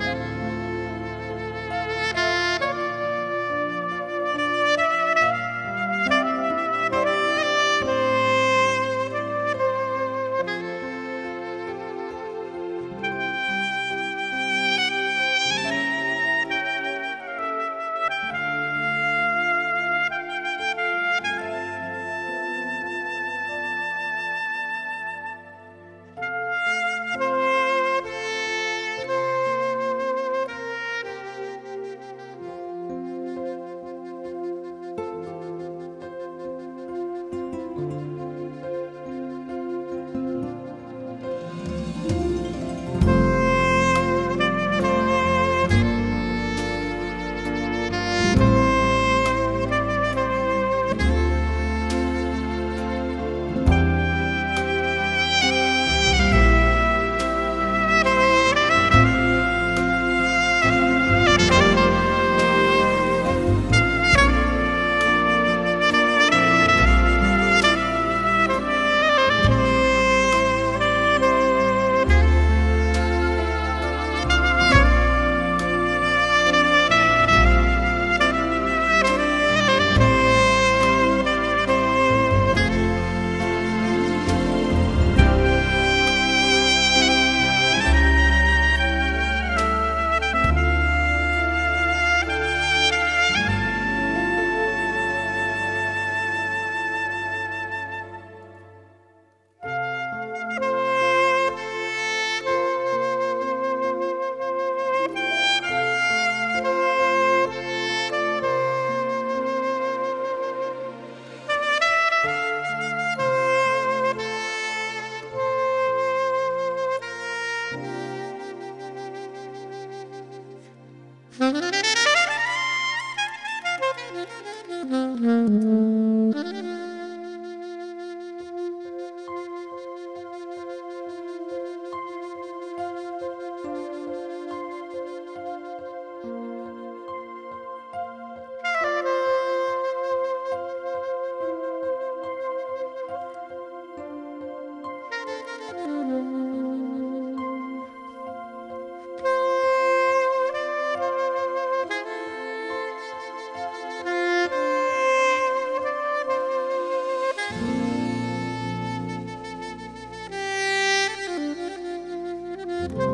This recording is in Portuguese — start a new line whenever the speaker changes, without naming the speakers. Bye. Música thank you